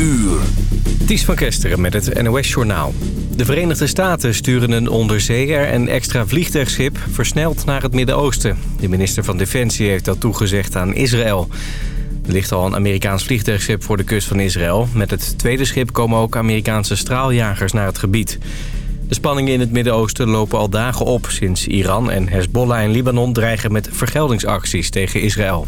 uur. Ties van Kesteren met het NOS-journaal. De Verenigde Staten sturen een onderzeeër en extra vliegtuigschip versneld naar het Midden-Oosten. De minister van Defensie heeft dat toegezegd aan Israël. Er ligt al een Amerikaans vliegtuigschip voor de kust van Israël. Met het tweede schip komen ook Amerikaanse straaljagers naar het gebied. De spanningen in het Midden-Oosten lopen al dagen op... sinds Iran en Hezbollah in Libanon dreigen met vergeldingsacties tegen Israël.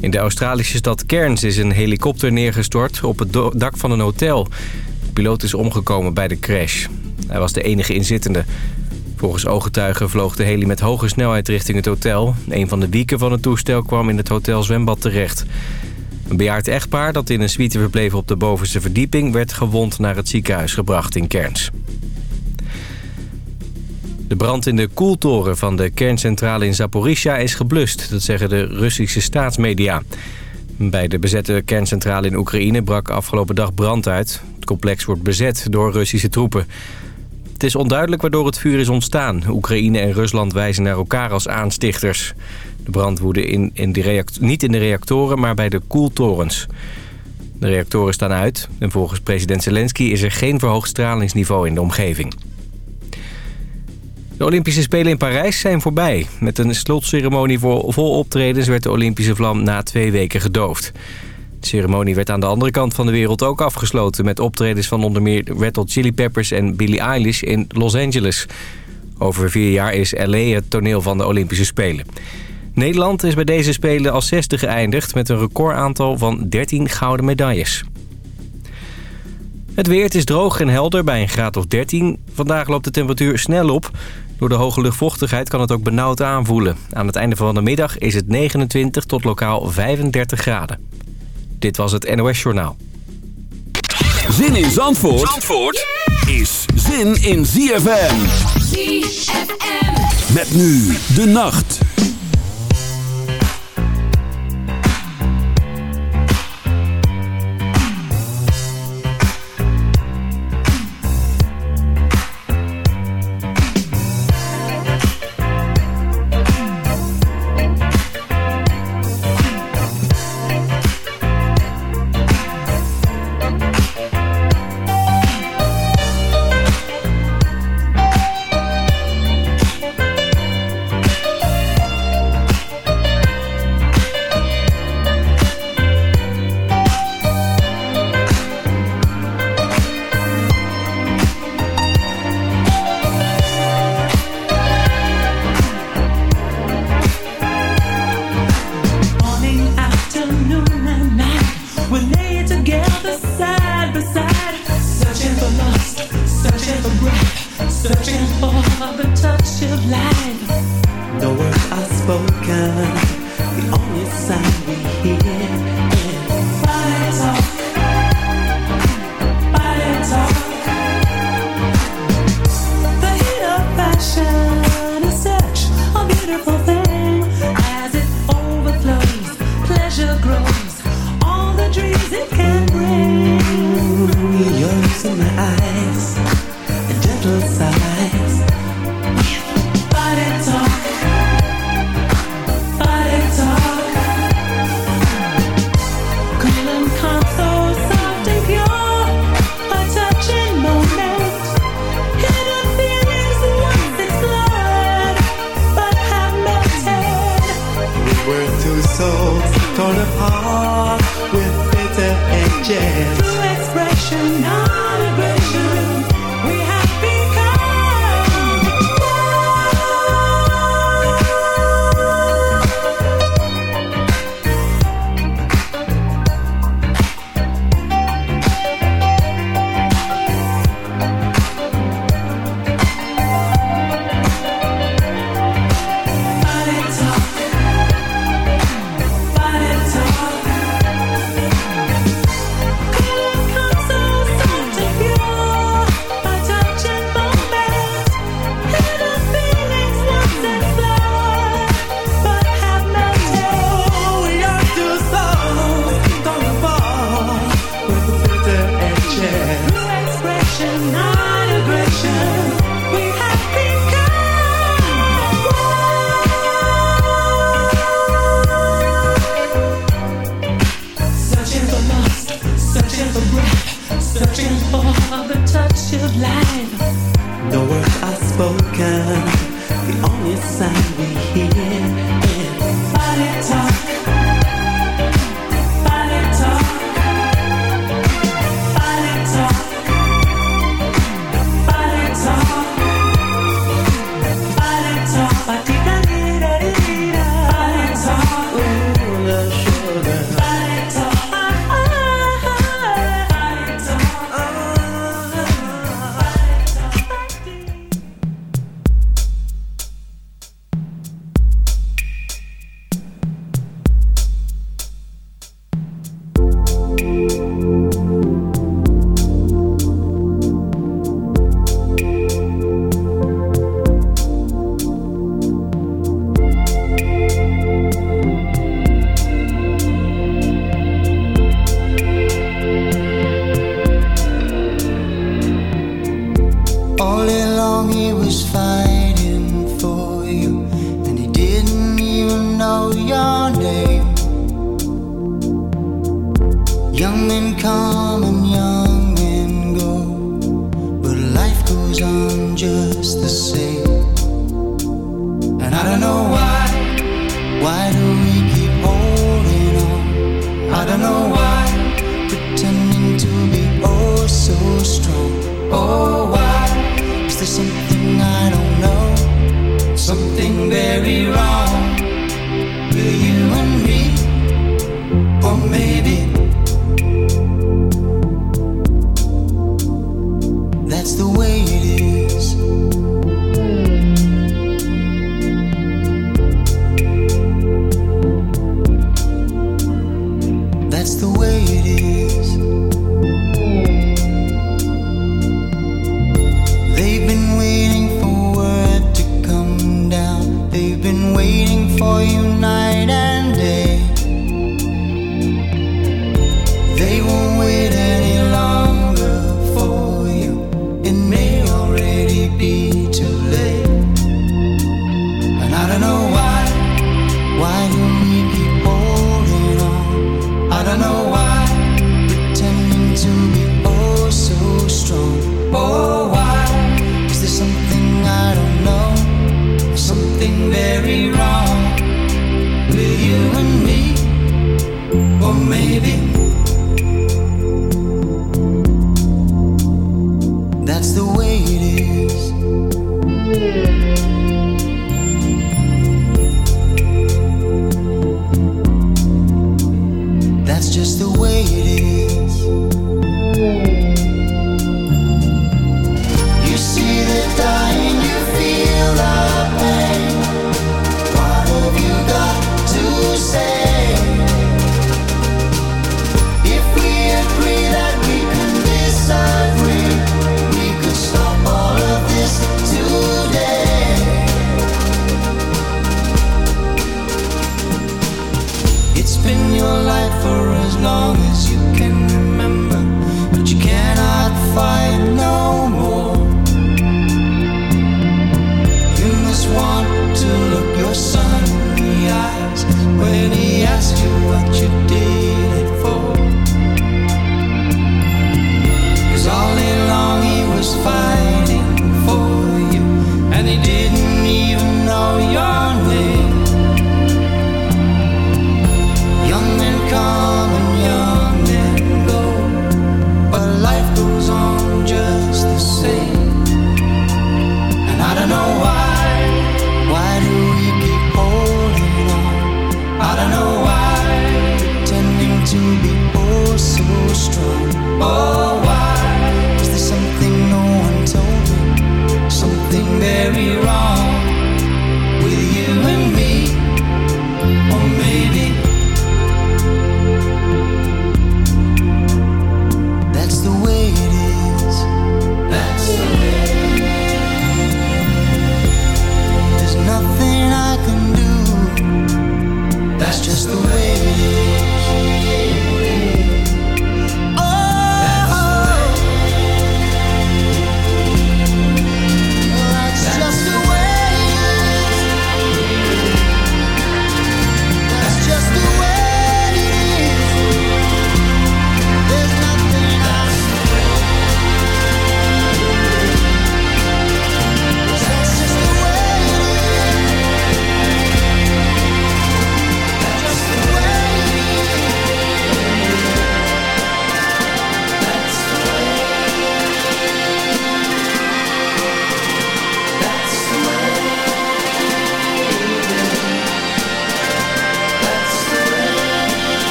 In de Australische stad Cairns is een helikopter neergestort op het dak van een hotel. De piloot is omgekomen bij de crash. Hij was de enige inzittende. Volgens ooggetuigen vloog de heli met hoge snelheid richting het hotel. Een van de wieken van het toestel kwam in het hotel zwembad terecht. Een bejaard echtpaar dat in een suite verbleef op de bovenste verdieping... werd gewond naar het ziekenhuis gebracht in Cairns. De brand in de koeltoren van de kerncentrale in Zaporizhia is geblust. Dat zeggen de Russische staatsmedia. Bij de bezette kerncentrale in Oekraïne brak afgelopen dag brand uit. Het complex wordt bezet door Russische troepen. Het is onduidelijk waardoor het vuur is ontstaan. Oekraïne en Rusland wijzen naar elkaar als aanstichters. De brand woedde in, in de niet in de reactoren, maar bij de koeltorens. De reactoren staan uit en volgens president Zelensky is er geen verhoogd stralingsniveau in de omgeving. De Olympische Spelen in Parijs zijn voorbij. Met een slotceremonie voor vol optredens werd de Olympische vlam na twee weken gedoofd. De ceremonie werd aan de andere kant van de wereld ook afgesloten... met optredens van onder meer Red Hot Chili Peppers en Billie Eilish in Los Angeles. Over vier jaar is LA het toneel van de Olympische Spelen. Nederland is bij deze Spelen als zesde geëindigd... met een recordaantal van 13 gouden medailles. Het weer, is droog en helder bij een graad of 13. Vandaag loopt de temperatuur snel op. Door de hoge luchtvochtigheid kan het ook benauwd aanvoelen. Aan het einde van de middag is het 29 tot lokaal 35 graden. Dit was het NOS Journaal. Zin in Zandvoort, Zandvoort is zin in ZFM. ZFM. Met nu de nacht.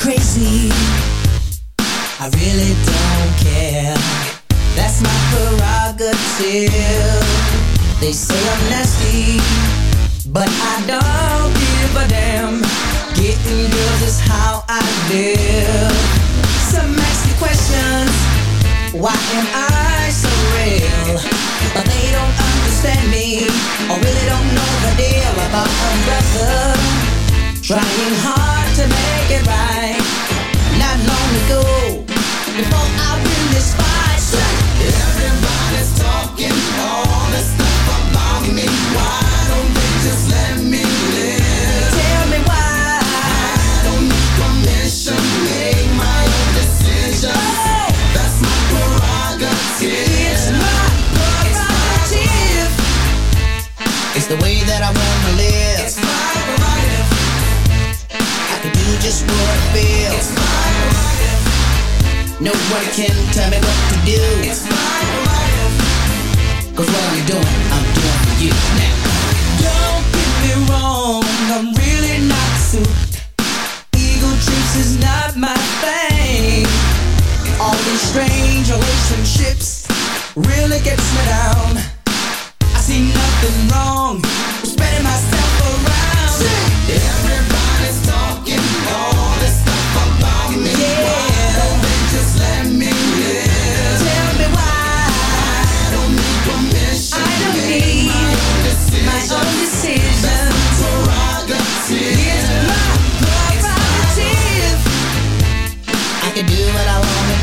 Crazy. I really don't care. That's my prerogative. They say I'm nasty, but I don't give a damn. Getting girls is how I live. Some ask questions. Why am I so real? But they don't understand me. I really don't know the deal about a brother trying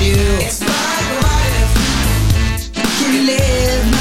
you. It's my life. Can you live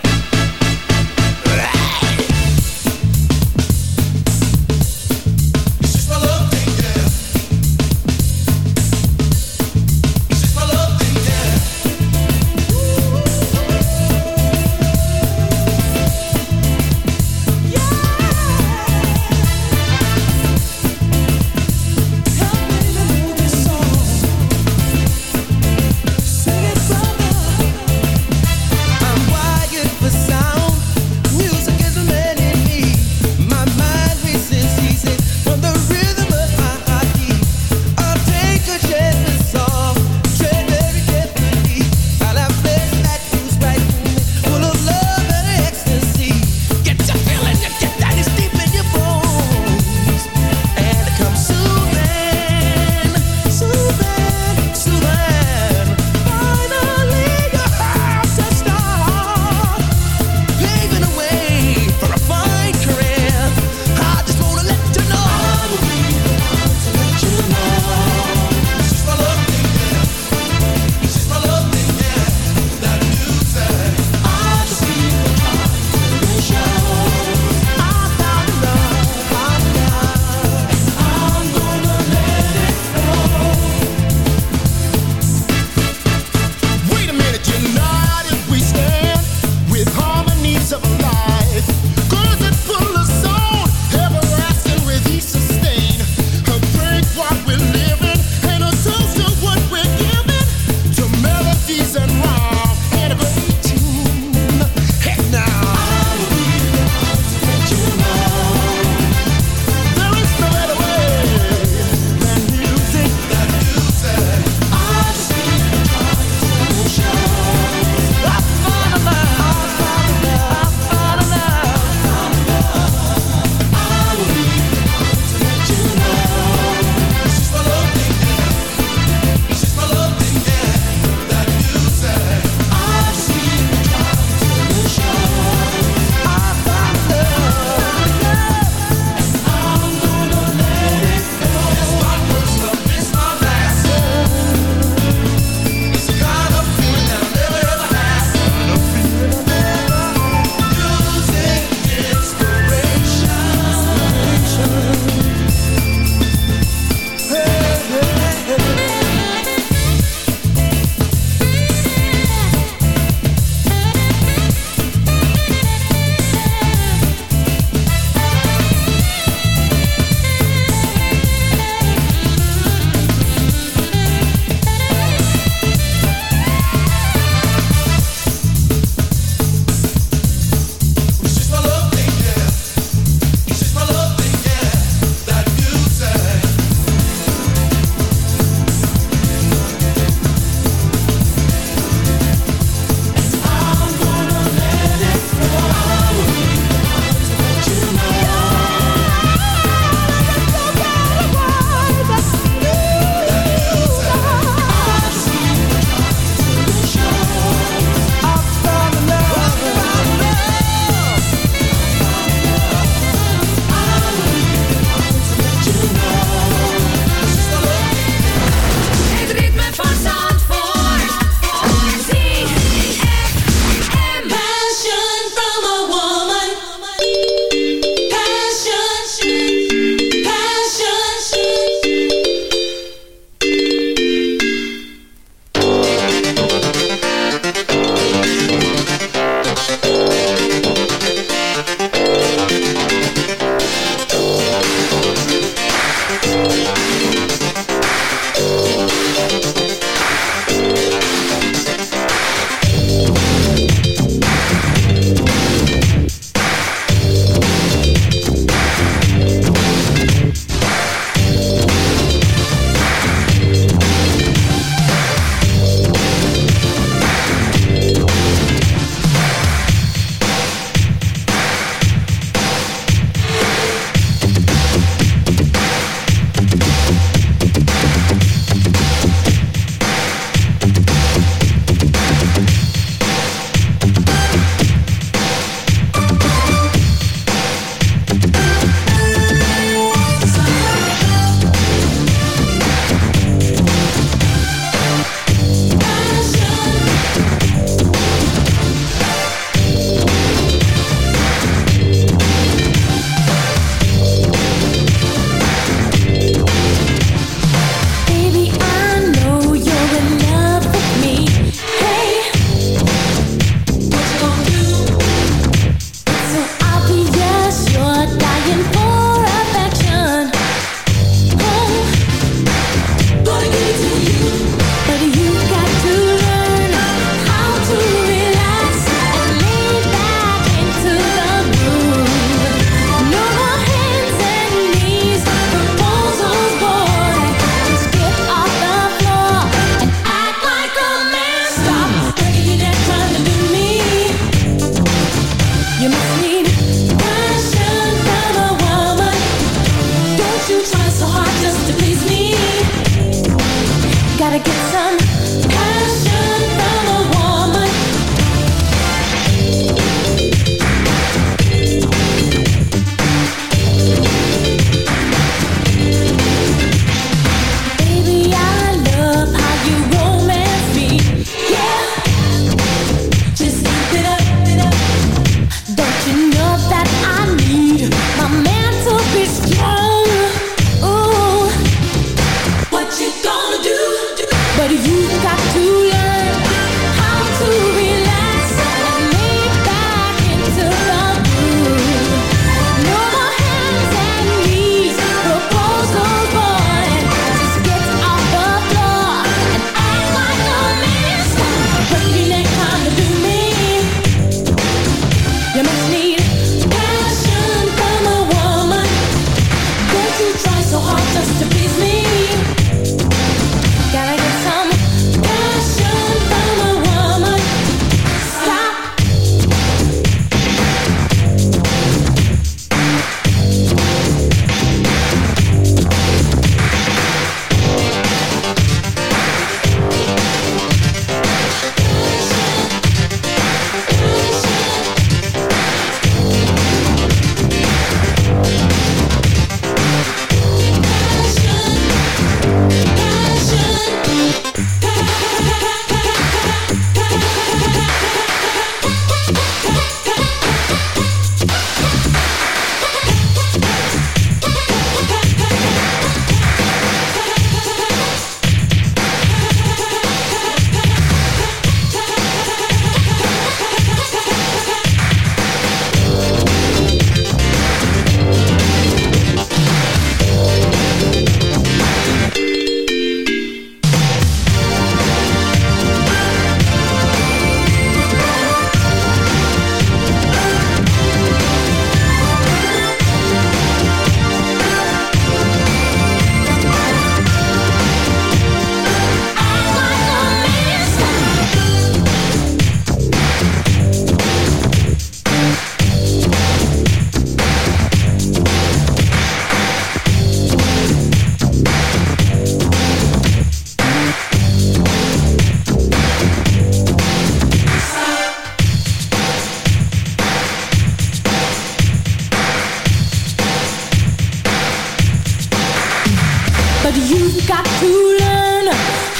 But you've got to learn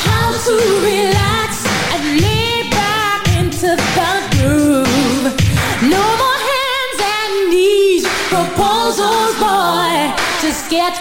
how to relax and lay back into the groove. No more hands and knees, proposals, boy. Just get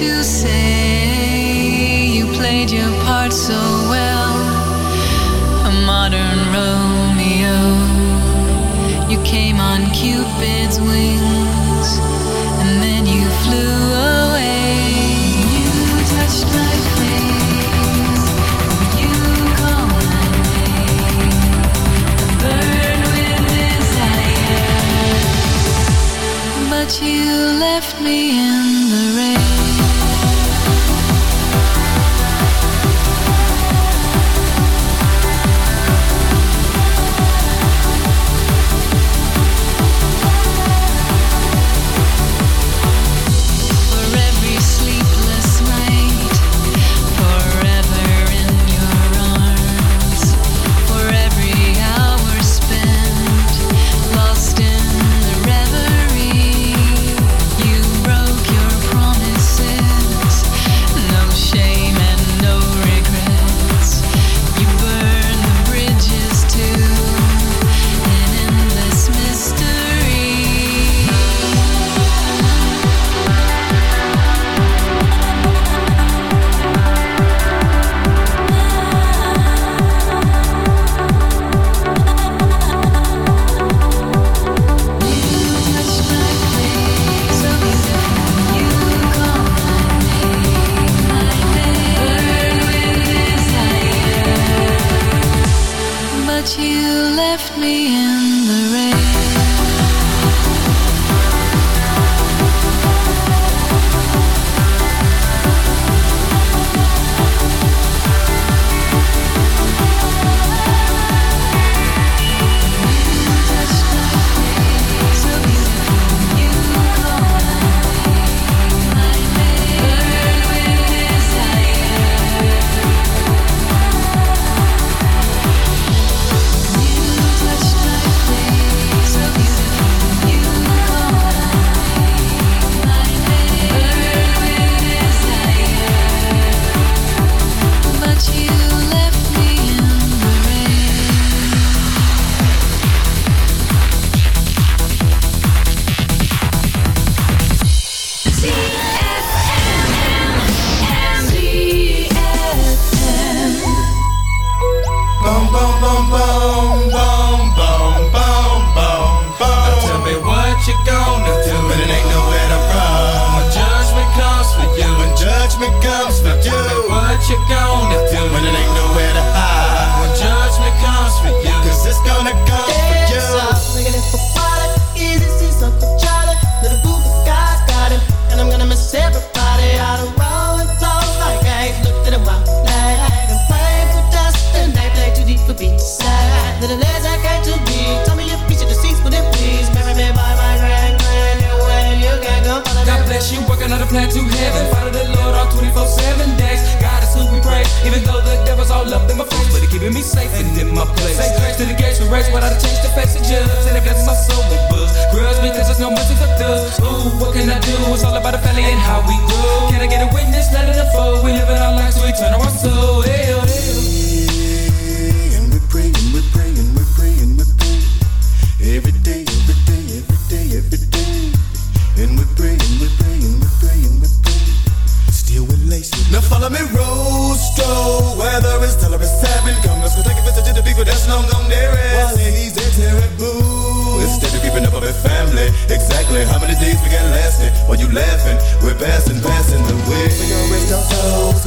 to say you played your part so well. A modern Romeo, you came on Cupid.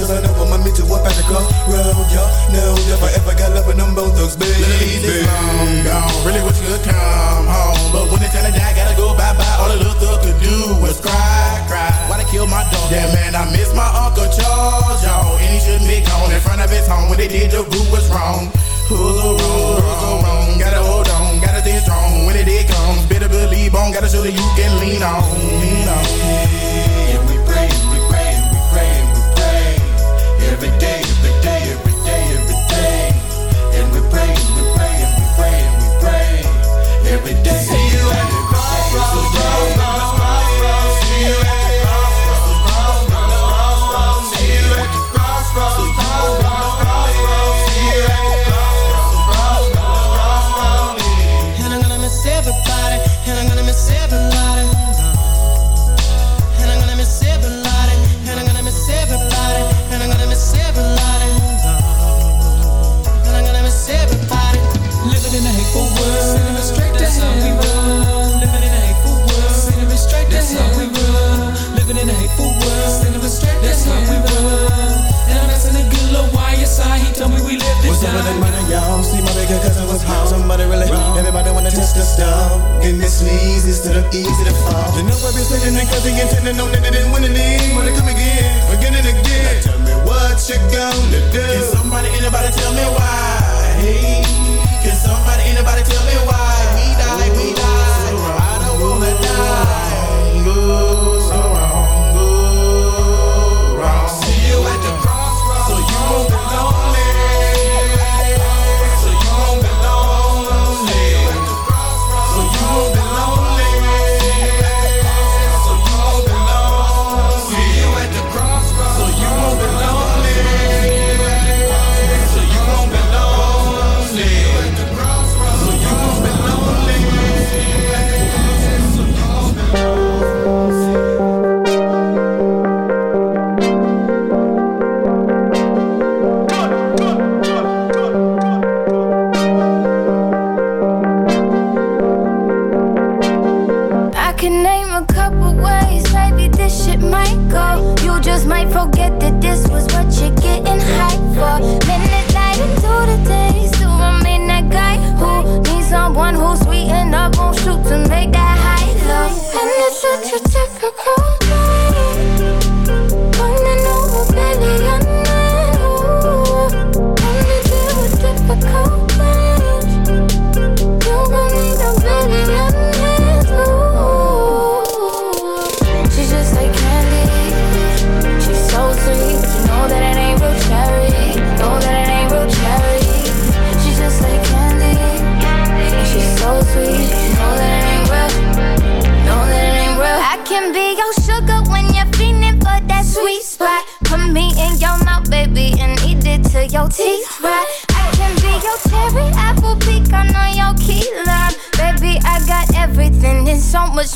Cause I know I'ma meet you at the crossroad, y'all. Know if I ever got love with them both thugs, baby. Ladies long gone, really wish you could come home. But when it's time to die, gotta go bye-bye. All the little thug could do was cry, cry. Why they kill my dog? Yeah, man, I miss my Uncle Charles, y'all. And he shouldn't be gone in front of his home When they did, the group was wrong. Who's the wrong, who's wrong? Gotta hold on, gotta stay strong. When it did comes, better believe on Gotta show that you can lean on, lean on. every day. was home. Somebody really, wrong. everybody wanna test the stuff. And this leads instead of easy to fall. You know I've been sitting in cause he intended know that they didn't win the leave. Wanna come again, again and again. Now tell me what you gonna do. Can somebody, anybody tell me why? Hey, can somebody, anybody tell me why? We die, we die. I don't wanna die. Ooh.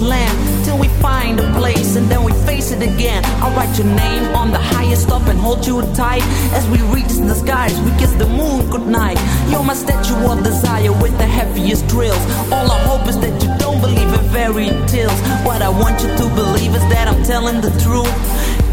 land till we find a place and then we face it again. I'll write your name on the highest up and hold you tight as we reach the skies. We kiss the moon goodnight. You're my statue of desire with the heaviest drills. All I hope is that you don't believe in fairy tales. What I want you to believe is that I'm telling the truth.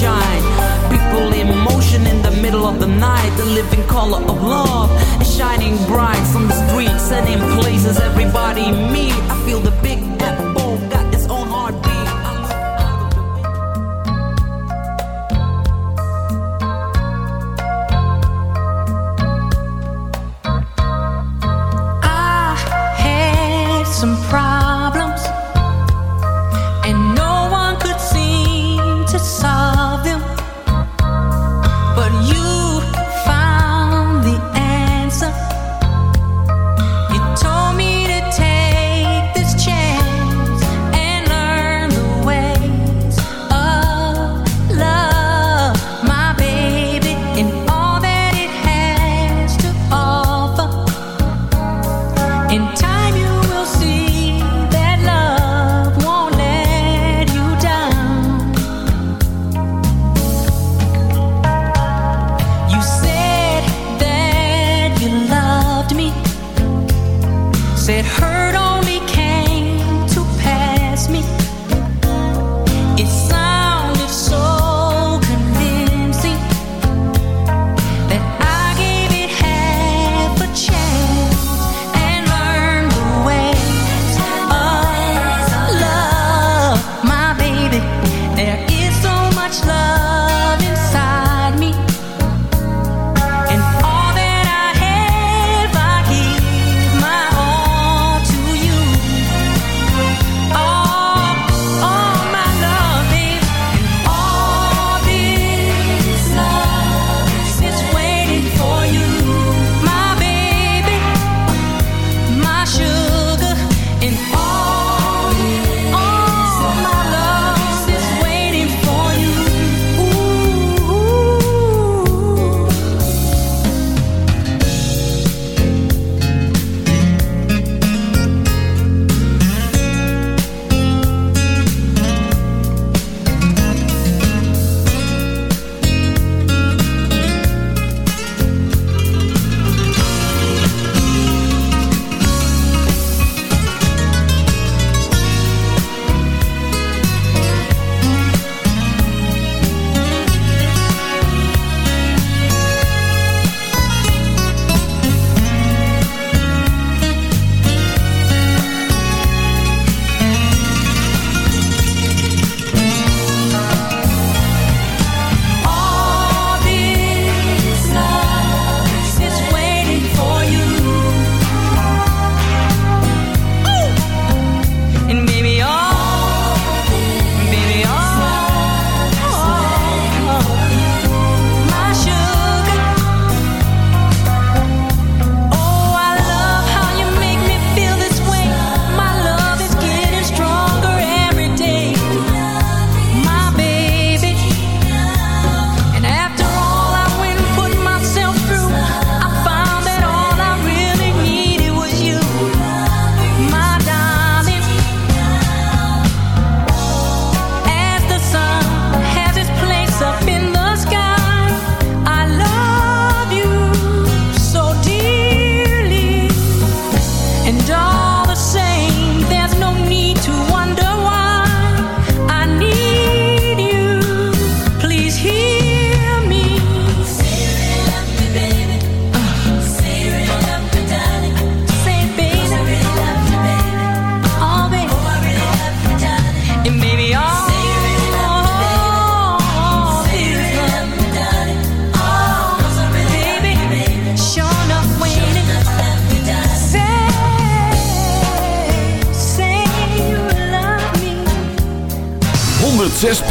shine. People in motion in the middle of the night, the living color of love is shining bright on the streets and in places everybody meet. I feel the big apple.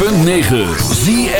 106.9 Zie